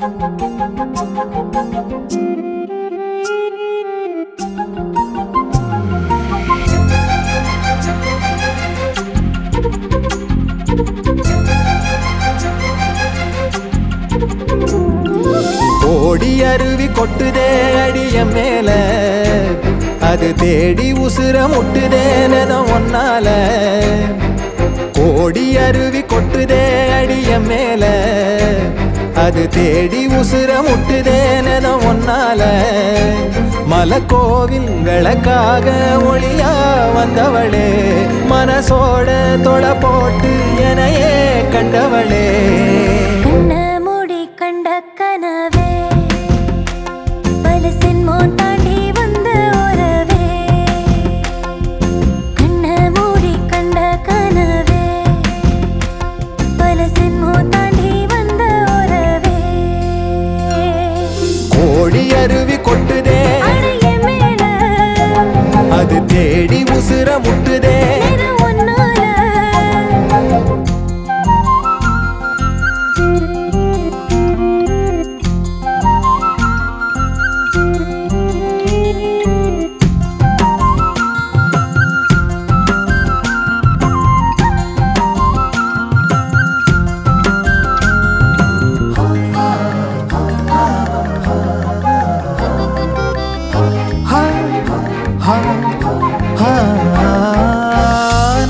ஓடி அருவி கொட்டுதே அடிய மேல. அது தேடி உசுர முட்டுதேனதம் ஒன்னால. கோடி அருவி கொட்டுதே அடிய மேல. அது தேடி உசுர முட்டுதேனதம் ஒன்னால. மலக்கோவில்களுக்காக ஒளியா வந்தவளே மனசோட தொலை போட்டு அது தேடி உசுர முட்டுதே.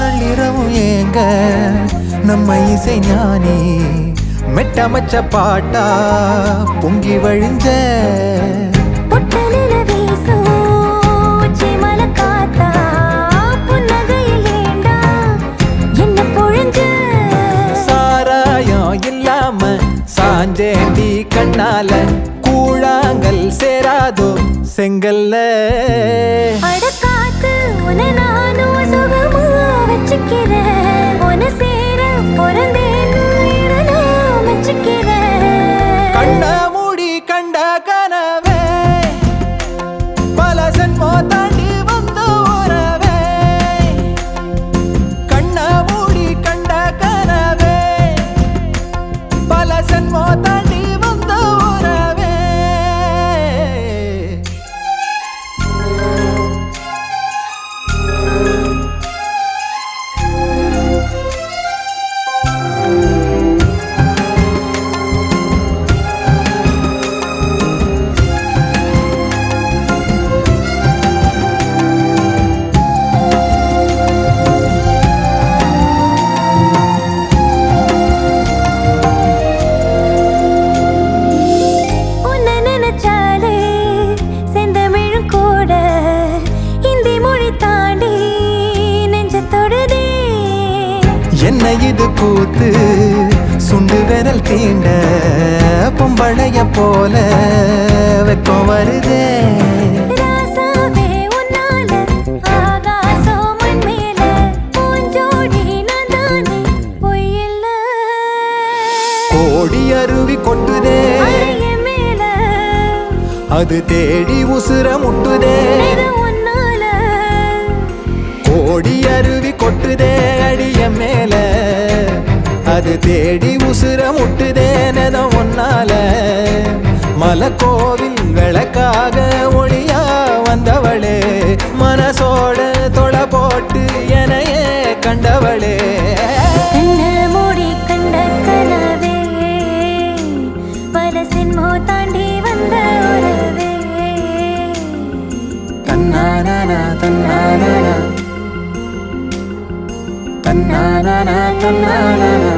நள்ளிரவும் ஏங்க நம்ம இசை ஞானி மெட்டமச்ச பாட்டா பொங்கி வழிஞ்ச? சாராயம் இல்லாம சாஞ்சேண்டி கண்ணால கூழாங்கல் சேராதோ செங்கல்ல அட காத்து, உன்னை நானும் சுகமா வச்சுக்கிறேன். சேர. கண்ண மூடி கண்ட கனவே என்ன இது கூத்து. சுண்டு விரல் தீண்ட பொம்பளைய போல வெக்கம் வருதே. கோடி அருவி கொட்டுதே. அது தேடி உசுர முட்டுதே. கோடி அருவி கொட்டுதே அடிய மேல. அது தேடி உசுர முட்டுதே நெதம் ஒன்னால. மலக்கோவில் விளக்காக ஒளியா வந்தவளே மனசோட தொலை போட்டு எனையே கண்டவளே. தன்னானா தன்னானா தன்னானா